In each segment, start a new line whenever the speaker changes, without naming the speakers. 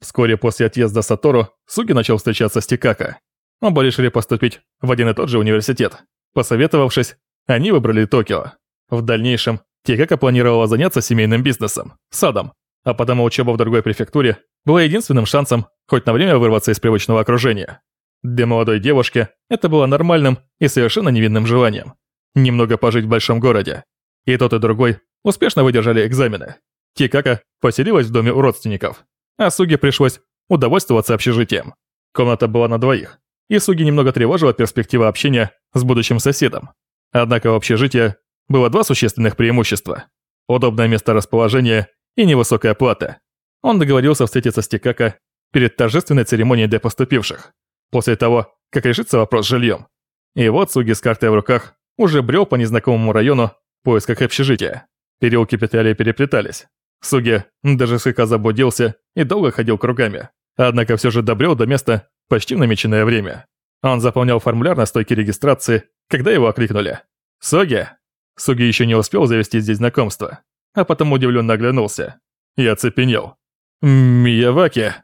Вскоре после отъезда Сатору Суги начал встречаться с Тикака. Оба решили поступить в один и тот же университет. Посоветовавшись, они выбрали Токио. В дальнейшем Тикака планировала заняться семейным бизнесом, садом, а потому учеба в другой префектуре была единственным шансом хоть на время вырваться из привычного окружения. Для молодой девушки это было нормальным и совершенно невинным желанием. Немного пожить в большом городе. И тот, и другой успешно выдержали экзамены. Тикака поселилась в доме у родственников, а Суги пришлось удовольствоваться общежитием. Комната была на двоих, и Суги немного тревожила перспектива общения с будущим соседом. Однако в общежитии было два существенных преимущества. Удобное место расположения и невысокая плата. Он договорился встретиться с Тикака перед торжественной церемонией для поступивших, после того, как решится вопрос с жильем. И вот Суги с картой в руках уже брел по незнакомому району в поисках общежития. Переулки петляли и переплетались. Суги даже слегка заблудился и долго ходил кругами, однако все же добрел до места почти в намеченное время. Он заполнял формуляр на стойке регистрации, когда его окликнули. «Суги?» Суги еще не успел завести здесь знакомство, а потом удивленно оглянулся. Я оцепенел. «Мияваки!»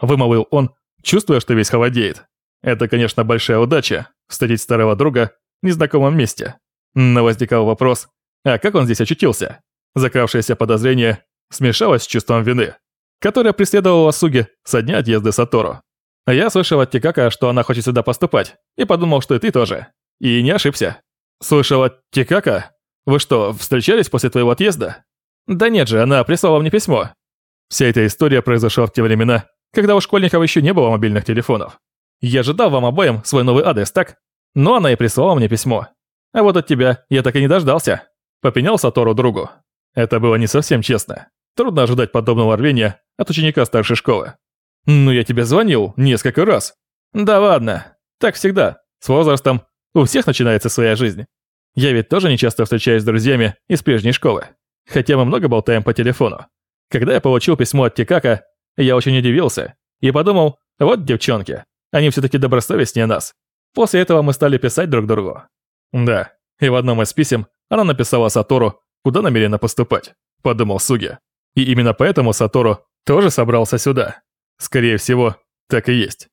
Вымолвил он, чувствуя, что весь холодеет. Это, конечно, большая удача – встретить старого друга в незнакомом месте. Но возникал вопрос, а как он здесь очутился? Закравшееся подозрение смешалось с чувством вины, которое преследовало Суги со дня отъезда Сатору. Я слышал от Тикака, что она хочет сюда поступать, и подумал, что и ты тоже. И не ошибся. Слышал от Тикака? Вы что, встречались после твоего отъезда? Да нет же, она прислала мне письмо. Вся эта история произошла в те времена, когда у школьников еще не было мобильных телефонов. Я же дал вам обоим свой новый адрес, так? Но она и прислала мне письмо. А вот от тебя я так и не дождался. Попенял Сатору другу. Это было не совсем честно. Трудно ожидать подобного рвения от ученика старшей школы. «Ну, я тебе звонил несколько раз». «Да ладно. Так всегда. С возрастом. У всех начинается своя жизнь. Я ведь тоже не часто встречаюсь с друзьями из прежней школы. Хотя мы много болтаем по телефону. Когда я получил письмо от Тикака, я очень удивился и подумал, вот девчонки, они все-таки добросовестнее нас. После этого мы стали писать друг другу. Да, и в одном из писем она написала Сатору, куда намерена поступать, подумал Суги. И именно поэтому Сатору тоже собрался сюда. Скорее всего, так и есть.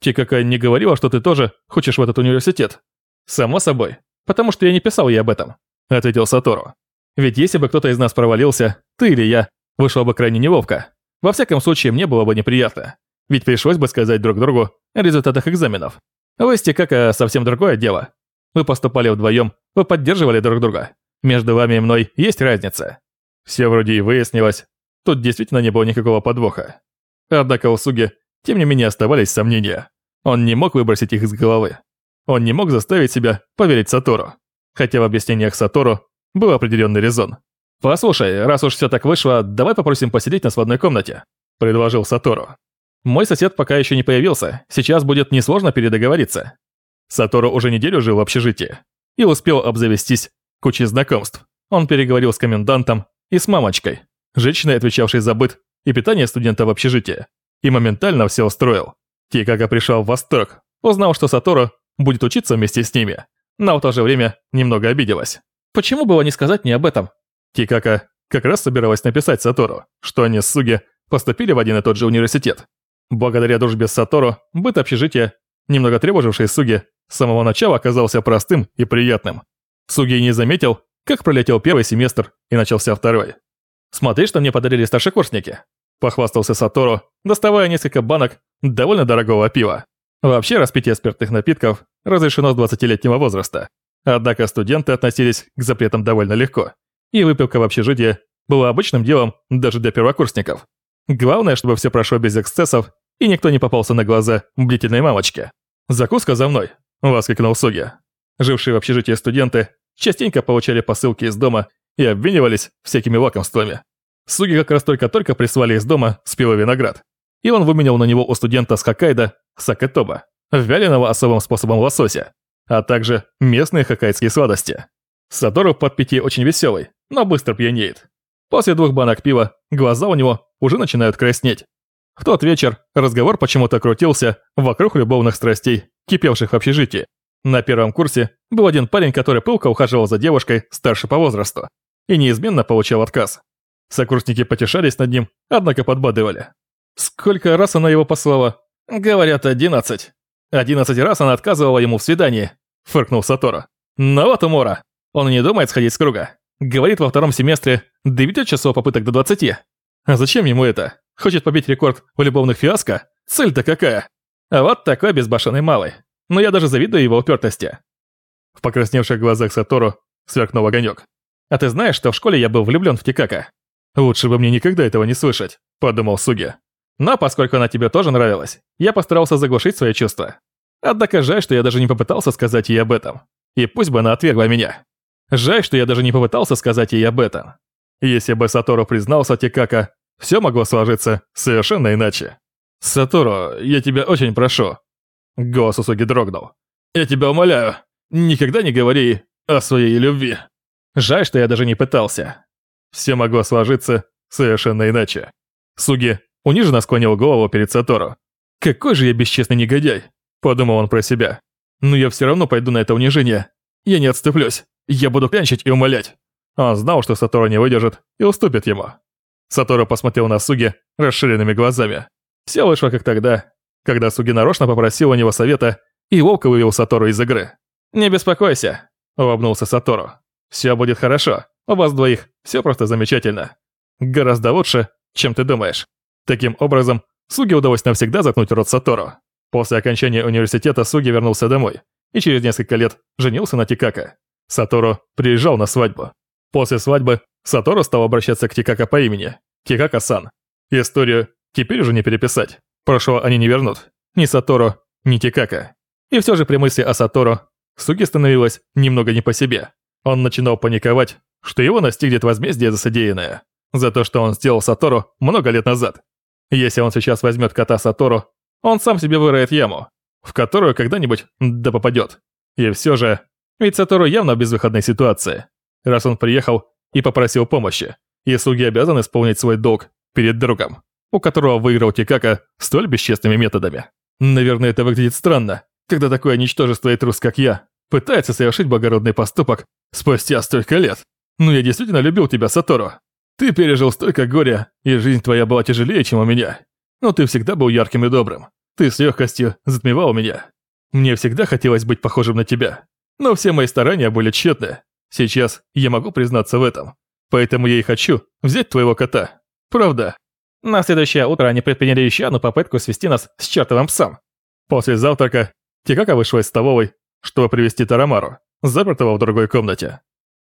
Чикака не говорила, что ты тоже хочешь в этот университет. Само собой, потому что я не писал ей об этом, ответил Сатору. Ведь если бы кто-то из нас провалился, ты или я, вышло бы крайне неловко. Во всяком случае, мне было бы неприятно. Ведь пришлось бы сказать друг другу о результатах экзаменов. Вы с Тикака совсем другое дело. Вы поступали вдвоем, вы поддерживали друг друга. Между вами и мной есть разница. Все вроде и выяснилось. Тут действительно не было никакого подвоха. Однако у Суги, тем не менее, оставались сомнения. Он не мог выбросить их из головы. Он не мог заставить себя поверить Сатору. Хотя в объяснениях Сатору был определенный резон. «Послушай, раз уж все так вышло, давай попросим посидеть нас в одной комнате», – предложил Сатору. «Мой сосед пока еще не появился, сейчас будет несложно передоговориться». Сатору уже неделю жил в общежитии и успел обзавестись кучей знакомств. Он переговорил с комендантом и с мамочкой, женщиной, отвечавшей за быт и питание студента в общежитии, и моментально все устроил. Тикака пришел в восторг, узнал, что Сатору будет учиться вместе с ними, но в то же время немного обиделась. Почему было не сказать мне об этом? Тикака как раз собиралась написать Сатору, что они с Суги поступили в один и тот же университет. Благодаря дружбе с Сатору, быт общежития, немного тревоживший Суги, с самого начала оказался простым и приятным. Суги не заметил, как пролетел первый семестр и начался второй. «Смотри, что мне подарили старшекурсники», – похвастался Сатору, доставая несколько банок довольно дорогого пива. Вообще распитие спиртных напитков разрешено с 20-летнего возраста. Однако студенты относились к запретам довольно легко, и выпивка в общежитии была обычным делом даже для первокурсников. Главное, чтобы все прошло без эксцессов, и никто не попался на глаза бдительной мамочке. «Закуска за мной!» – воскликнул Суги. Жившие в общежитии студенты частенько получали посылки из дома и обвинивались всякими лакомствами. Суги как раз только-только прислали из дома спелый виноград, и он выменял на него у студента с Хоккайдо сакетоба, вяленого особым способом лосося, а также местные хоккайдские сладости. Сатору под пяти очень веселый, но быстро пьянеет. После двух банок пива глаза у него уже начинают краснеть. В тот вечер разговор почему-то крутился вокруг любовных страстей, кипевших в общежитии. На первом курсе был один парень, который пылко ухаживал за девушкой старше по возрасту и неизменно получал отказ. Сокурсники потешались над ним, однако подбадывали. Сколько раз она его послала? Говорят, одиннадцать. Одиннадцать раз она отказывала ему в свидании, фыркнул Сатору. Но вот умора. Он не думает сходить с круга. Говорит, во втором семестре доведет часов попыток до двадцати. А зачем ему это? Хочет побить рекорд в любовных фиаско? Цель-то какая? А вот такой безбашенный малый. Но я даже завидую его упертости. В покрасневших глазах Сатору сверкнул огонек. А ты знаешь, что в школе я был влюблен в Тикака? Лучше бы мне никогда этого не слышать, подумал Суги. Но поскольку она тебе тоже нравилась, я постарался заглушить свои чувства. Однако жаль, что я даже не попытался сказать ей об этом. И пусть бы она отвергла меня. Жаль, что я даже не попытался сказать ей об этом. Если бы Сатору признался Тикака, все могло сложиться совершенно иначе. «Сатору, я тебя очень прошу». Голос Усуги дрогнул. «Я тебя умоляю, никогда не говори о своей любви». Жаль, что я даже не пытался. Все могло сложиться совершенно иначе. Суги униженно склонил голову перед Сатору. «Какой же я бесчестный негодяй!» – подумал он про себя. «Но я все равно пойду на это унижение. Я не отступлюсь. Я буду клянчить и умолять». Он знал, что Сатору не выдержит и уступит ему. Сатору посмотрел на Суги расширенными глазами. Все вышло как тогда, когда Суги нарочно попросил у него совета и волка вывел Сатору из игры. «Не беспокойся», – улыбнулся Сатору. «Все будет хорошо. У вас двоих все просто замечательно. Гораздо лучше, чем ты думаешь». Таким образом, Суги удалось навсегда заткнуть рот Сатору. После окончания университета Суги вернулся домой и через несколько лет женился на Тикака. Сатору приезжал на свадьбу. После свадьбы Сатору стал обращаться к Тикака по имени Тикака-сан. Историю теперь уже не переписать. Прошлого они не вернут. Ни Сатору, ни Тикака. И все же при мысли о Сатору Суги становилось немного не по себе. Он начинал паниковать, что его настигнет возмездие за содеянное. За то, что он сделал Сатору много лет назад. Если он сейчас возьмет кота Сатору, он сам себе выроет яму, в которую когда-нибудь да попадет. И все же, ведь Сатору явно в безвыходной ситуации. Раз он приехал и попросил помощи, и слуги обязаны исполнить свой долг перед другом, у которого выиграл Тикака столь бесчестными методами. Наверное, это выглядит странно, когда такое ничтожество и трус, как я, пытается совершить благородный поступок спустя столько лет. Но я действительно любил тебя, Сатору. Ты пережил столько горя, и жизнь твоя была тяжелее, чем у меня. Но ты всегда был ярким и добрым. Ты с легкостью затмевал меня. Мне всегда хотелось быть похожим на тебя. Но все мои старания были тщетны. Сейчас я могу признаться в этом. Поэтому я и хочу взять твоего кота. Правда. На следующее утро они предприняли еще одну попытку свести нас с чертовым псом. После завтрака Тикако вышла из столовой, чтобы привести Торамару, запертого в другой комнате.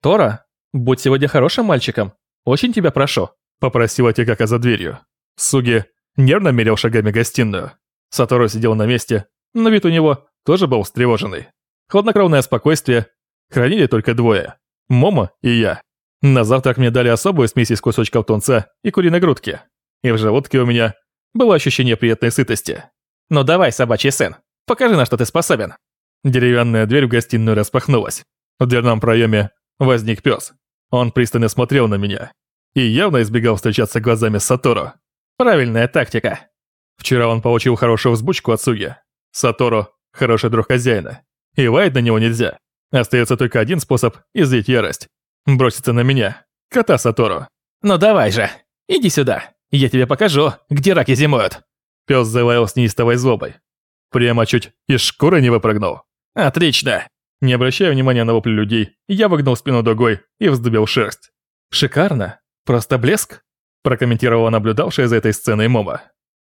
«Тора, будь сегодня хорошим мальчиком», «Очень тебя прошу», — попросила Тикако за дверью. Суги нервно мерил шагами гостиную. Сатору сидел на месте, но вид у него тоже был встревоженный. Хладнокровное спокойствие хранили только двое – Момо и я. На завтрак мне дали особую смесь из кусочков тунца и куриной грудки. И в желудке у меня было ощущение приятной сытости. «Ну давай, собачий сын, покажи, на что ты способен». Деревянная дверь в гостиную распахнулась. В дверном проеме возник пес. Он пристально смотрел на меня и явно избегал встречаться глазами с Сатору. Правильная тактика. Вчера он получил хорошую взбучку от Суги. Сатору – хороший друг хозяина. И лаять на него нельзя. Остается только один способ излить ярость. Броситься на меня. Кота Сатору. «Ну давай же, иди сюда. Я тебе покажу, где раки зимуют». Пес залаял с неистовой злобой. Прямо чуть из шкуры не выпрыгнул. «Отлично. Не обращая внимания на вопли людей, я выгнул спину дугой и вздубил шерсть. «Шикарно! Просто блеск!» – прокомментировала наблюдавшая за этой сценой Мома.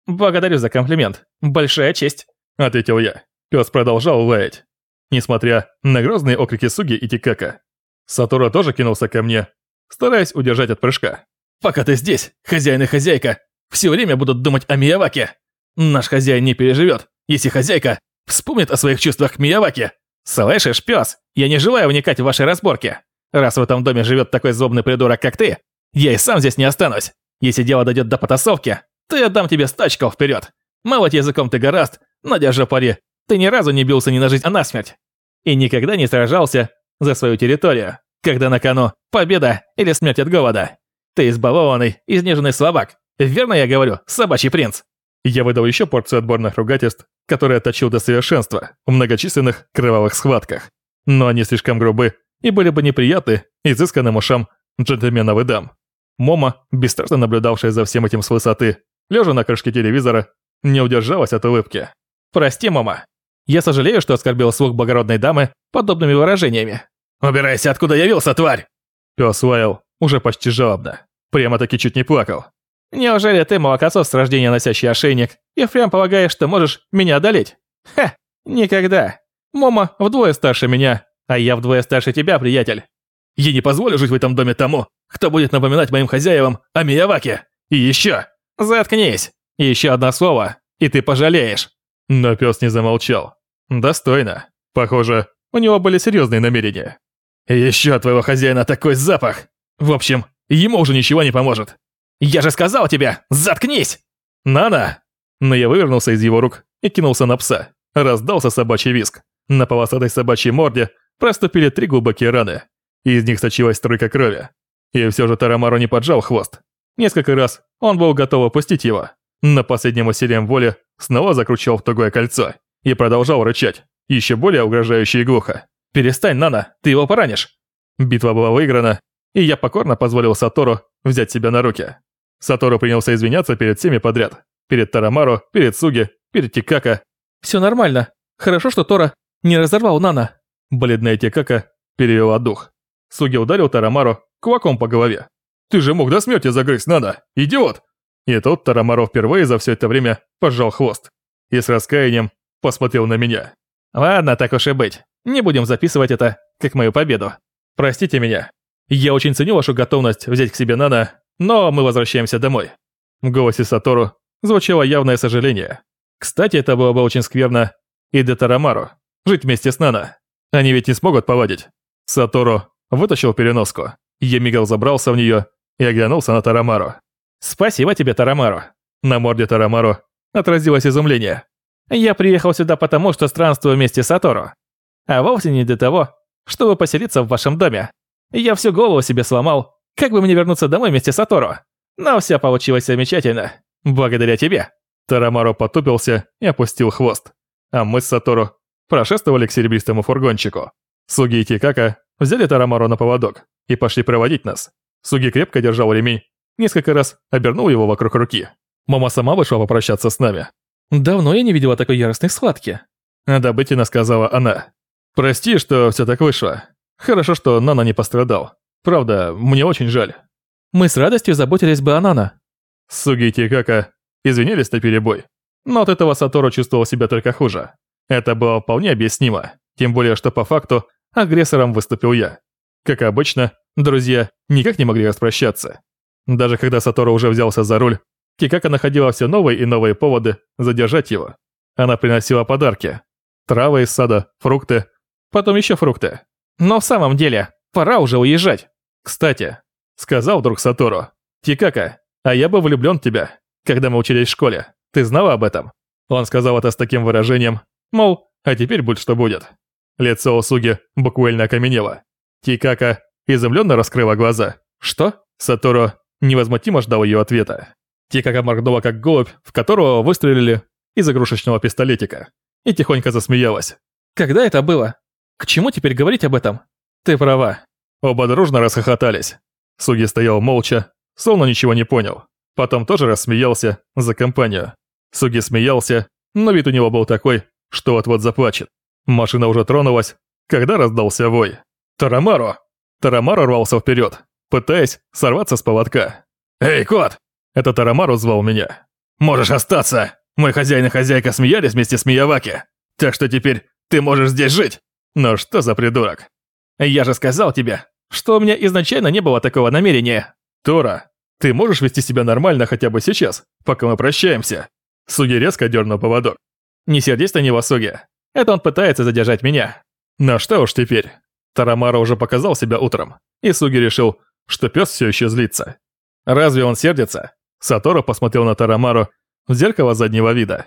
«Благодарю за комплимент. Большая честь!» – ответил я. Пес продолжал лаять. Несмотря на грозные окрики Суги и Тикака. Сатура тоже кинулся ко мне, стараясь удержать от прыжка. «Пока ты здесь, хозяин и хозяйка, все время будут думать о Мияваке. Наш хозяин не переживет, если хозяйка вспомнит о своих чувствах к Мияваке. «Слышишь, пес, я не желаю вникать в ваши разборки. Раз в этом доме живет такой злобный придурок, как ты, я и сам здесь не останусь. Если дело дойдет до потасовки, то я дам тебе стачкал вперед. Молоть языком ты гораст, но держи пари, ты ни разу не бился ни на жизнь, а на смерть. И никогда не сражался за свою территорию, когда на кону победа или смерть от голода. Ты избалованный, изнеженный слабак. Верно я говорю, собачий принц?» Я выдал еще порцию отборных ругательств, которые отточил до совершенства в многочисленных кровавых схватках. Но они слишком грубы и были бы неприятны изысканным ушам джентльменов и дам. Мома, бесстрашно наблюдавшая за всем этим с высоты, лежа на крышке телевизора, не удержалась от улыбки.
«Прости, мама. Я сожалею, что оскорбил слух благородной дамы подобными выражениями.
«Убирайся, откуда явился, тварь!» Пёс лаял, уже почти жалобно. Прямо-таки чуть не плакал.
«Неужели ты, молокосос с рождения носящий ошейник, и впрямь полагаешь, что можешь меня одолеть? Ха! Никогда! Мома вдвое старше меня, а я вдвое старше тебя, приятель.
Я не позволю жить в этом доме тому, кто будет напоминать моим хозяевам о Мияваке. И еще.
Заткнись. Еще одно слово, и ты пожалеешь.
Но пес не замолчал. Достойно. Похоже, у него были серьезные намерения. Еще от твоего хозяина такой запах. В общем, ему уже ничего не поможет.
Я же сказал тебе, заткнись!
Нана! Но я вывернулся из его рук и кинулся на пса. Раздался собачий виск. На полосатой собачьей морде проступили три глубокие раны. Из них сочилась струйка крови. И все же Тарамару не поджал хвост. Несколько раз он был готов опустить его. На последнем усилием воли снова закручивал в тугое кольцо и продолжал рычать, еще более угрожающе и глухо. «Перестань, Нана, ты его поранишь!» Битва была выиграна, и я покорно позволил Сатору взять себя на руки. Сатору принялся извиняться перед всеми подряд. Перед Тарамару, перед Суги, перед Тикака.
«Все нормально. Хорошо, что Тора не разорвал Нана».
Бледная Тикака перевела дух. Суги ударил Тарамару кулаком по голове. «Ты же мог до смерти загрызть Нана, идиот!» И тут Тарамару впервые за все это время пожал хвост. И с раскаянием посмотрел на меня.
«Ладно, так уж и быть. Не будем записывать это как мою победу. Простите меня. Я очень ценю вашу готовность взять к себе Нана, но мы возвращаемся домой».
В голосе Сатору звучало явное сожаление. Кстати, это было бы очень скверно и для Тарамару. Жить вместе с Нана. Они ведь не смогут повадить. Сатору вытащил переноску. Я мигал забрался в нее и оглянулся на Тарамару.
«Спасибо тебе, Тарамару».
На морде Тарамару отразилось изумление.
Я приехал сюда потому, что странствую вместе с Атору. А вовсе не для того, чтобы поселиться в вашем доме. Я всю голову себе сломал, как бы мне вернуться домой вместе с Атору. Но все получилось замечательно. Благодаря тебе.
Тарамаро потупился и опустил хвост. А мы с Сатору прошествовали к серебристому фургончику. Суги и Тикака взяли Тарамаро на поводок и пошли проводить нас. Суги крепко держал ремень, несколько раз обернул его вокруг руки. Мама сама вышла попрощаться с нами.
«Давно я не видела такой яростной схватки», –
одобрительно сказала она. «Прости, что все так вышло. Хорошо, что Нана не пострадал. Правда, мне очень жаль».
«Мы с радостью заботились бы о Нана».
Суги и Тикака извинились на перебой. Но от этого Сатору чувствовал себя только хуже. Это было вполне объяснимо, тем более, что по факту агрессором выступил я. Как обычно, друзья никак не могли распрощаться. Даже когда Сатору уже взялся за руль, Кикака находила все новые и новые поводы задержать его. Она приносила подарки. Травы из сада, фрукты, потом еще фрукты.
Но в самом деле, пора уже уезжать.
Кстати, сказал вдруг Сатору. Кикака, а я бы влюблен в тебя, когда мы учились в школе. Ты знала об этом? Он сказал это с таким выражением, мол, а теперь будь что будет. Лицо Осуги буквально окаменело. Тикака изумленно раскрыла глаза.
Что?
Сатору невозмутимо ждал ее ответа. Тикака моргнула как голубь, в которого выстрелили из игрушечного пистолетика, и тихонько засмеялась.
«Когда это было? К чему теперь говорить об этом?»
«Ты права». Оба дружно расхохотались. Суги стоял молча, словно ничего не понял. Потом тоже рассмеялся за компанию. Суги смеялся, но вид у него был такой, что вот-вот заплачет. Машина уже тронулась, когда раздался вой. «Тарамаро!» Тарамаро рвался вперед, пытаясь сорваться с поводка. «Эй, кот!» Это Тарамару звал меня. «Можешь остаться! Мой хозяин и хозяйка смеялись вместе с Мияваки, так что теперь ты можешь здесь жить!» «Ну что за придурок?»
«Я же сказал тебе, что у меня изначально не было такого намерения!»
«Тора, ты можешь вести себя нормально хотя бы сейчас, пока мы прощаемся?» Суги резко дернул поводок.
«Не сердись на него, Суги. Это он пытается задержать меня».
«Ну что уж теперь?» Тарамара уже показал себя утром, и Суги решил, что пес все еще злится. Разве он сердится? Сатору посмотрел на Тарамару в зеркало заднего вида.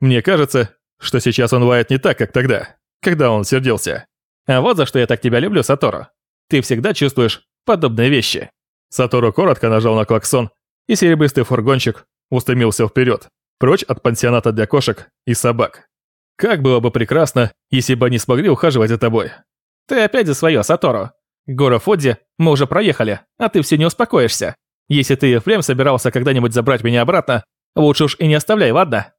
Мне кажется, что сейчас он лает не так, как тогда, когда он сердился.
А вот за что я так тебя люблю, Сатору. Ты всегда чувствуешь подобные вещи.
Сатору коротко нажал на клаксон, и серебристый фургончик устремился вперед, прочь от пансионата для кошек и собак. Как было бы прекрасно, если бы они смогли ухаживать за тобой.
Ты опять за свое, Сатору. Гору Фодзи мы уже проехали, а ты все не успокоишься. Если ты и впрямь собирался когда-нибудь забрать меня обратно, Лучше уж и не оставляй, ладно?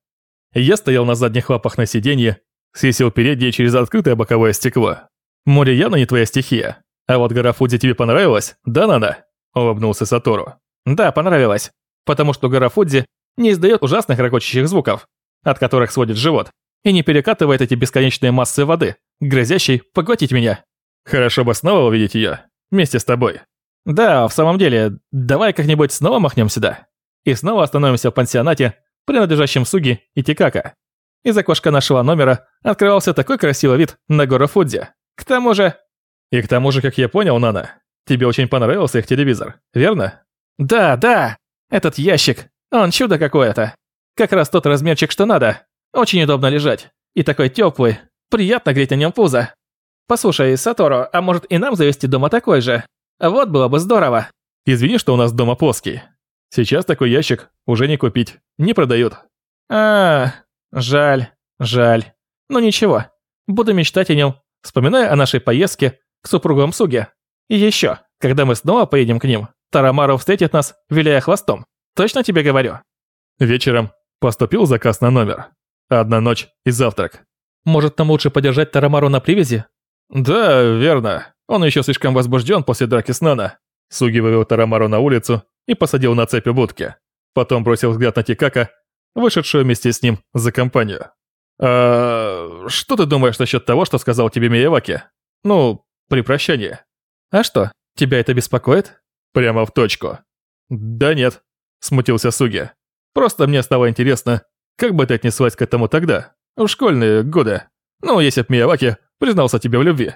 Я стоял на задних лапах на сиденье, свесил переднее через открытое боковое стекло. Море явно не твоя стихия. А вот гора Фудзи тебе понравилась, да, Нана? Улыбнулся Сатору.
Да, понравилось. Потому что гора Фудзи не издает ужасных ракочущих звуков, от которых сводит живот, и не перекатывает эти бесконечные массы воды, грозящей поглотить меня.
Хорошо бы снова увидеть ее, вместе с тобой.
Да, в самом деле, давай как-нибудь снова махнем сюда. И снова остановимся в пансионате, принадлежащем Суги и Тикака. Из окошка нашего номера открывался такой красивый вид на гору Фудзи. К тому же...
И к тому же, как я понял, Нана, тебе очень понравился их телевизор, верно?
Да, да. Этот ящик, он чудо какое-то. Как раз тот размерчик, что надо. Очень удобно лежать. И такой теплый. Приятно греть на нем пузо. Послушай, Сатору, а может и нам завести дома такой же? Вот было бы здорово.
Извини, что у нас дома плоский. Сейчас такой ящик уже не купить, не продают.
А, жаль, жаль. Но ничего, буду мечтать о нем, вспоминая о нашей поездке к супругам Суги. И еще, когда мы снова поедем к ним, Тарамару встретит нас, виляя хвостом. Точно тебе говорю.
Вечером поступил заказ на номер. Одна ночь и завтрак.
Может, нам лучше подержать Тарамару на привязи?
Да, верно. Он еще слишком возбужден после драки с Нана. Суги вывел Тарамару на улицу и посадил на цепь у будки. Потом бросил взгляд на Тикака, вышедшую вместе с ним за компанию. «А что ты думаешь насчет того, что сказал тебе Мияваки? Ну, при прощании?»
«А что, тебя это беспокоит?»
Прямо в точку. «Да нет», — смутился Суги. «Просто мне стало интересно, как бы ты отнеслась к этому тогда, в школьные годы? Ну, если б Мияваки признался тебе в любви».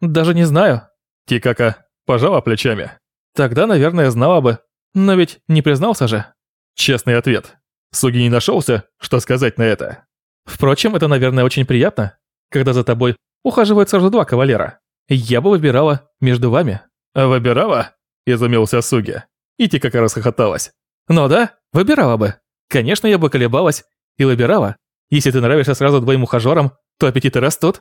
«Даже не знаю».
Тикака пожала плечами.
«Тогда, наверное, знала бы. Но ведь не признался же».
Честный ответ. Суги не нашелся, что сказать на это.
Впрочем, это, наверное, очень приятно, когда за тобой ухаживают сразу два кавалера. Я бы выбирала между вами.
«Выбирала?» – изумился Суги. И Тикака расхохоталась.
«Ну да, выбирала бы. Конечно, я бы колебалась и выбирала. Если ты нравишься сразу двоим ухажерам, то аппетиты растут».